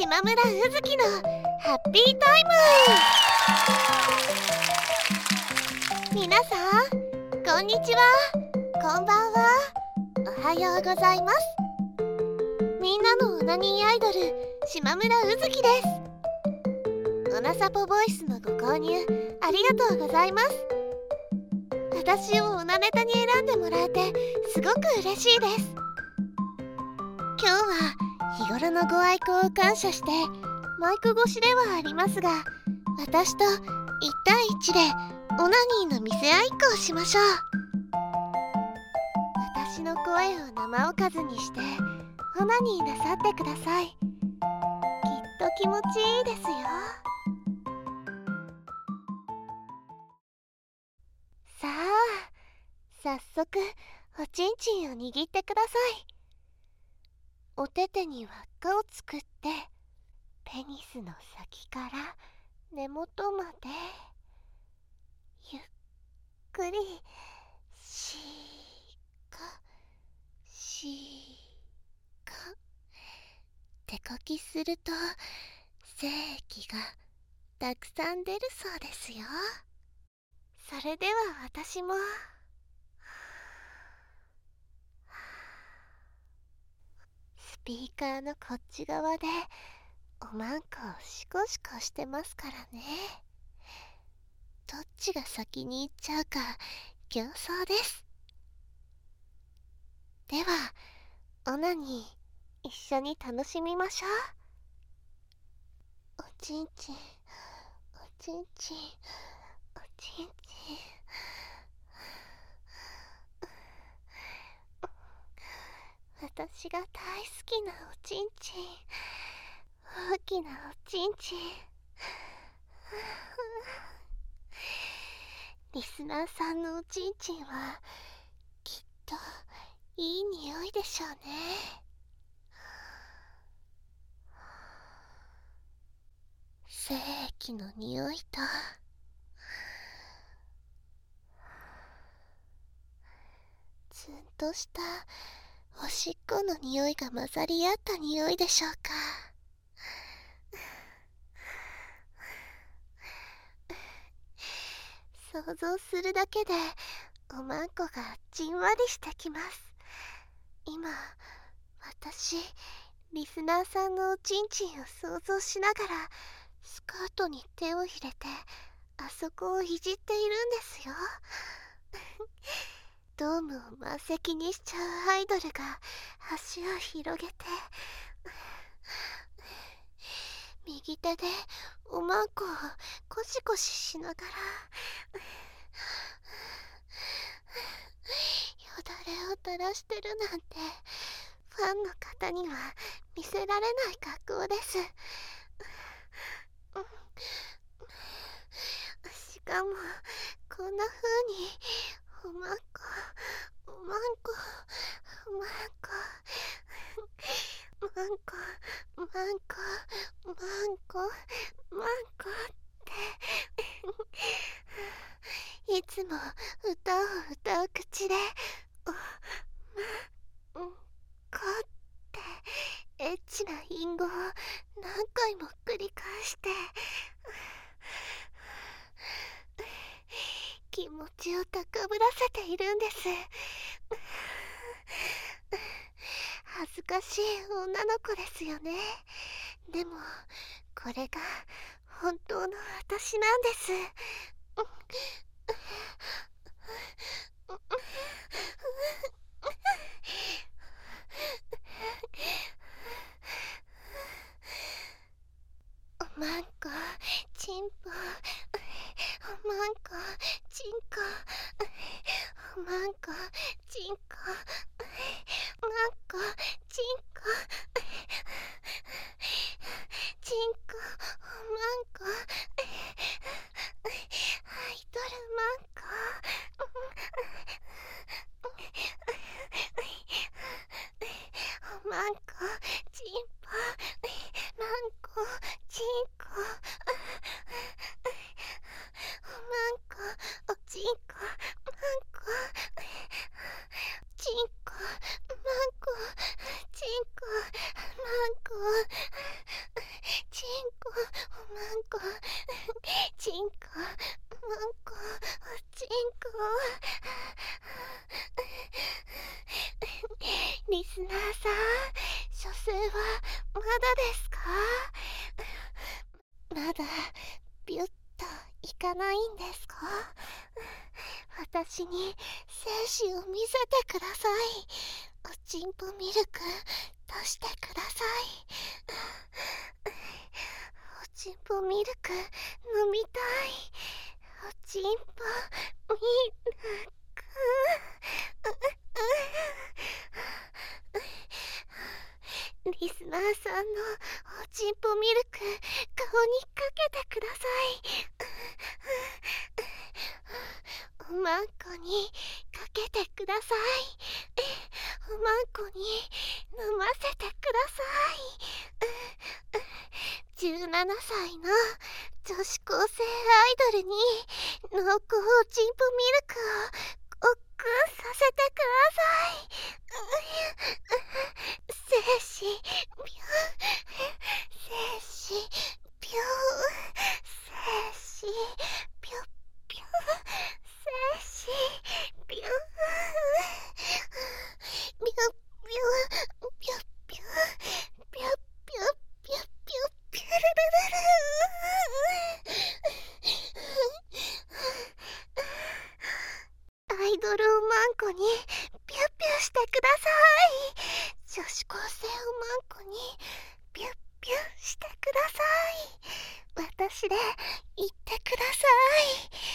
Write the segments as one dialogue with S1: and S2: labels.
S1: 島村うずきのハッピータイム。皆さんこんにちは。こんばんは。おはようございます。みんなのオナニーアイドル島村うずきです。オナサポボイスのご購入ありがとうございます。私をオナネタに選んでもらえてすごく嬉しいです。今日は日頃のご愛顧を感謝してマイク越しではありますが私と1対1でオナニーの見せ合いっこをしましょう。私の声を生おかずにしてオナニーなさってください。きっと気持ちいいですよ。さあ早速おちんちんを握ってください。お手手に輪っかを作ってペニスの先から根元までゆっくりしーかしーか手こきすると精液がたくさん出るそうですよ。それでは私もスピーカーのこっち側でおまんこをシコシコしてますからね。どっちが先に行っちゃうか競争です。ではオナに一緒に楽しみましょう。おちんちんおちんちんおちんちん。私が大好きなおちんちん。大きなおちんちん。リスナーさんのおちんちんはきっといい匂いでしょうね。精液の匂いと。ツンとしたおしっこの匂いが混ざり合った匂いでしょうか。想像するだけでおまんこがじんわりしてきます。今私リスナーさんのおちんちんを想像しながらスカートに手を入れてあそこをいじっているんですよ。ドームを満席にしちゃうアイドルが足を広げて右手でおまんこをコシコシしながらよだれを垂らしてるなんてファンの方には見せられない格好です。しかもこんな風におまんこおまんこおまんこまんこまんこまんこまんこっていつも歌を歌う口でおまんこってエッチな隠語を何回も繰り返して気持ちを高ぶらせているんです。恥ずかしい女の子ですよね。でもこれが本当の私なんですおまんこちんぽおまんこちんこおまんこちんこおまんこちんこちんこおまんこアイドルまんこおまんこちんぽまんこちんこおまんこおちんこまんこちんリスナーさん書生はまだですか？まだビュッといかないんですか？私に精子を見せてください。おちんぽミルク出してください。おちんぽミルク飲みたい。おちんぽミルクリスナーさんのおちんぽミルク顔にかけてください。おまん。こにかけてくださいおまん。こに飲ませてください17歳の女子高生アイドルに濃厚おちん。ぽミルクを私で言ってください。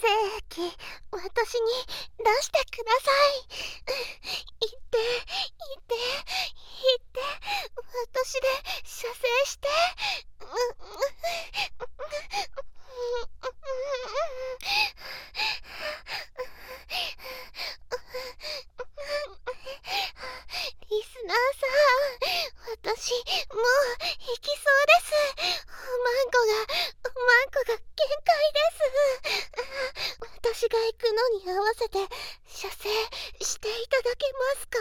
S1: 精液私に出してください言って言って言って私で射精してリスナーさん私もう行きそうですおまんこがおまんこが限界です私が行くのに合わせて射精していただけますか？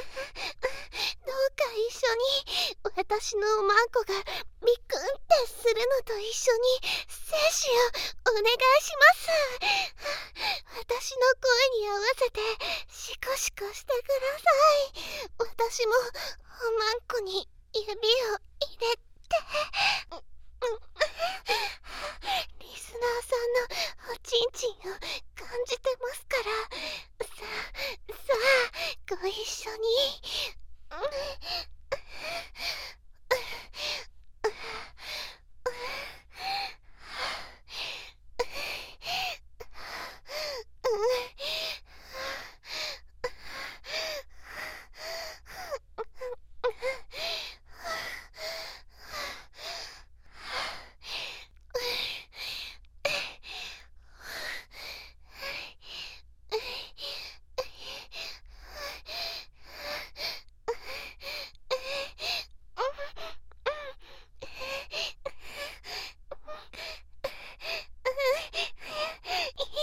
S1: どうか一緒に。私のおまんこがビクンってするのと一緒に精子をお願いします。私の声に合わせてシコシコしてください。私もおまんこに指を入れて。リスナーさんのおちんちんを感じてますからさあさあご一緒にい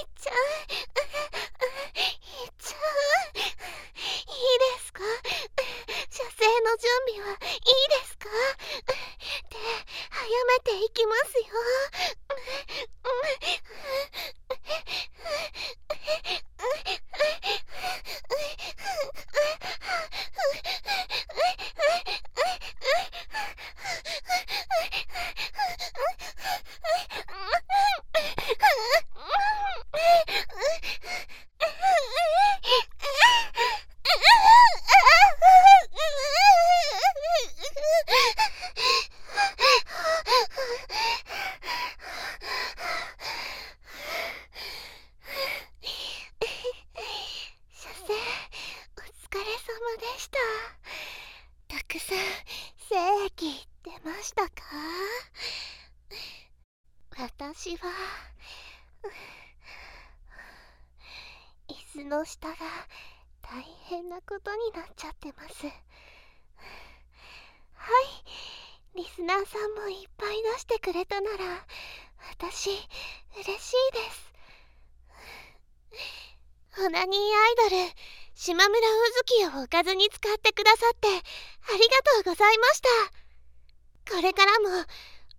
S1: っちゃういっちゃういいですか射精の準備はいいですか？で早めていきますよ。した。たくさん精液出ましたか？私は椅子の下が大変なことになっちゃってます。はい。リスナーさんもいっぱい出してくれたなら私嬉しいです。オナニーアイドル島村うずきをおかずに使ってくださってありがとうございました。これからも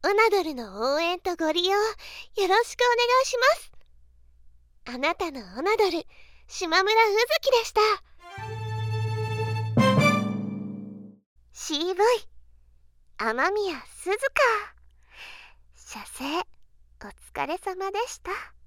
S1: オナドルの応援とご利用よろしくお願いします。あなたのオナドル島村うずきでした。CV 雨宮鈴香。射精お疲れ様でした。